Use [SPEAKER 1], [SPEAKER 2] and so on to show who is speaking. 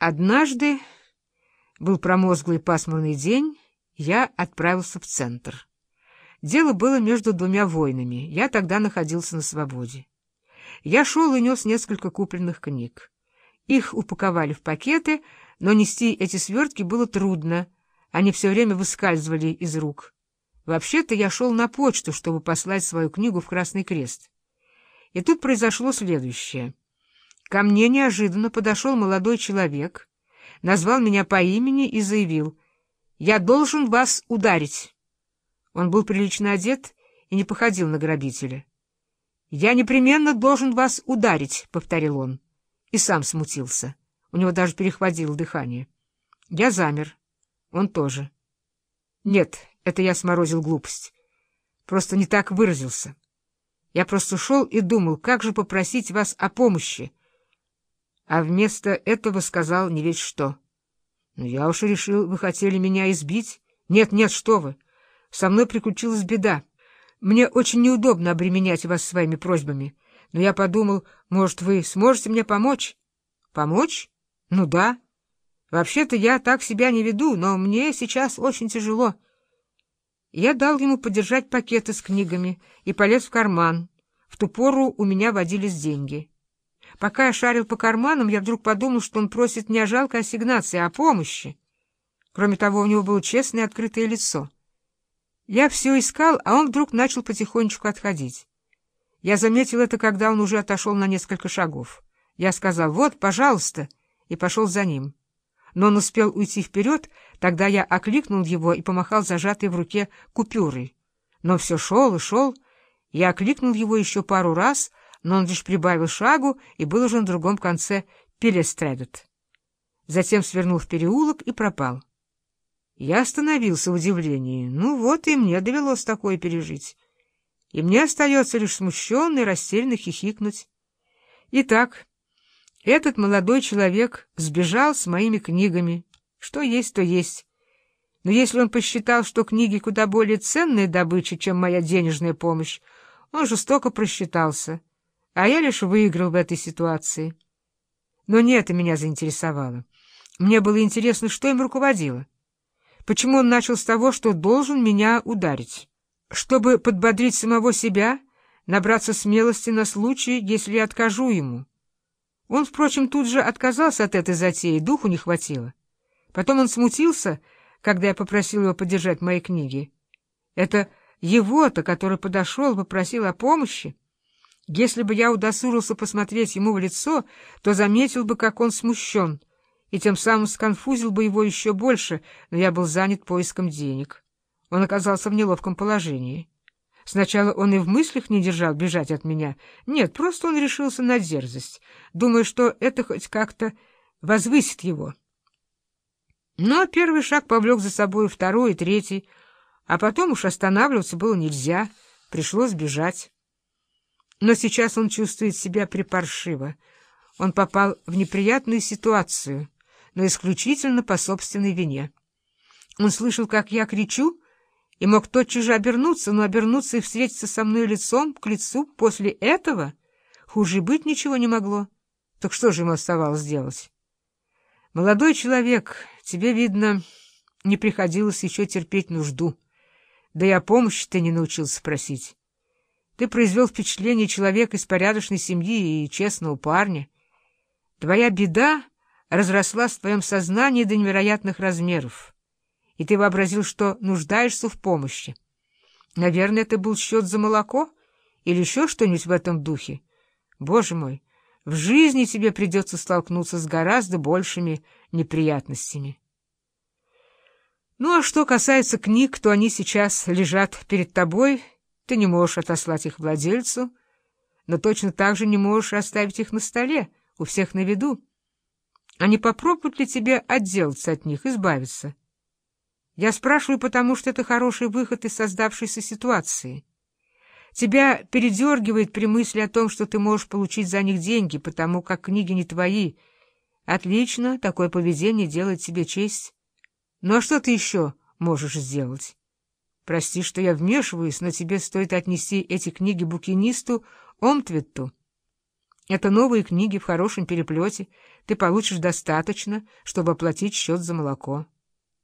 [SPEAKER 1] Однажды, был промозглый пасмурный день, я отправился в центр. Дело было между двумя войнами, я тогда находился на свободе. Я шел и нес несколько купленных книг. Их упаковали в пакеты, но нести эти свертки было трудно, они все время выскальзывали из рук. Вообще-то я шел на почту, чтобы послать свою книгу в Красный Крест. И тут произошло следующее — Ко мне неожиданно подошел молодой человек, назвал меня по имени и заявил, «Я должен вас ударить». Он был прилично одет и не походил на грабителя. «Я непременно должен вас ударить», — повторил он, и сам смутился. У него даже перехватило дыхание. Я замер. Он тоже. Нет, это я сморозил глупость. Просто не так выразился. Я просто шел и думал, как же попросить вас о помощи, а вместо этого сказал не весь что. «Ну, я уж решил, вы хотели меня избить. Нет, нет, что вы. Со мной приключилась беда. Мне очень неудобно обременять вас своими просьбами, но я подумал, может, вы сможете мне помочь?» «Помочь? Ну да. Вообще-то я так себя не веду, но мне сейчас очень тяжело». Я дал ему подержать пакеты с книгами и полез в карман. В ту пору у меня водились деньги. Пока я шарил по карманам, я вдруг подумал, что он просит не о жалкой ассигнации, а о помощи. Кроме того, у него было честное открытое лицо. Я все искал, а он вдруг начал потихонечку отходить. Я заметил это, когда он уже отошел на несколько шагов. Я сказал «Вот, пожалуйста», и пошел за ним. Но он успел уйти вперед, тогда я окликнул его и помахал зажатой в руке купюрой. Но все шел и шел. Я окликнул его еще пару раз — но он лишь прибавил шагу и был уже на другом конце Пелестредет. Затем свернул в переулок и пропал. Я остановился в удивлении. Ну вот и мне довелось такое пережить. И мне остается лишь смущенно и хихикнуть. Итак, этот молодой человек сбежал с моими книгами. Что есть, то есть. Но если он посчитал, что книги куда более ценная добыча, чем моя денежная помощь, он жестоко просчитался — а я лишь выиграл в этой ситуации. Но не это меня заинтересовало. Мне было интересно, что им руководило. Почему он начал с того, что должен меня ударить? Чтобы подбодрить самого себя, набраться смелости на случай, если я откажу ему. Он, впрочем, тут же отказался от этой затеи, духу не хватило. Потом он смутился, когда я попросил его поддержать мои книги. Это его-то, который подошел, попросил о помощи. Если бы я удосужился посмотреть ему в лицо, то заметил бы, как он смущен, и тем самым сконфузил бы его еще больше, но я был занят поиском денег. Он оказался в неловком положении. Сначала он и в мыслях не держал бежать от меня. Нет, просто он решился на дерзость, думая, что это хоть как-то возвысит его. Но первый шаг повлек за собой второй и третий, а потом уж останавливаться было нельзя, пришлось бежать. Но сейчас он чувствует себя припаршиво. Он попал в неприятную ситуацию, но исключительно по собственной вине. Он слышал, как я кричу, и мог тотчас же обернуться, но обернуться и встретиться со мной лицом к лицу после этого хуже быть ничего не могло. Так что же ему оставалось делать? Молодой человек, тебе, видно, не приходилось еще терпеть нужду. Да о помощи ты не научился просить. Ты произвел впечатление человека из порядочной семьи и честного парня. Твоя беда разрослась в твоем сознании до невероятных размеров, и ты вообразил, что нуждаешься в помощи. Наверное, это был счет за молоко или еще что-нибудь в этом духе. Боже мой, в жизни тебе придется столкнуться с гораздо большими неприятностями. Ну а что касается книг, то они сейчас лежат перед тобой — ты не можешь отослать их владельцу, но точно так же не можешь оставить их на столе, у всех на виду. Не попробуют ли тебе отделаться от них, избавиться? Я спрашиваю, потому что это хороший выход из создавшейся ситуации. Тебя передергивает при мысли о том, что ты можешь получить за них деньги, потому как книги не твои. Отлично, такое поведение делает тебе честь. Ну а что ты еще можешь сделать? Прости, что я вмешиваюсь, но тебе стоит отнести эти книги букинисту Омтвитту. Это новые книги в хорошем переплете. Ты получишь достаточно, чтобы оплатить счет за молоко.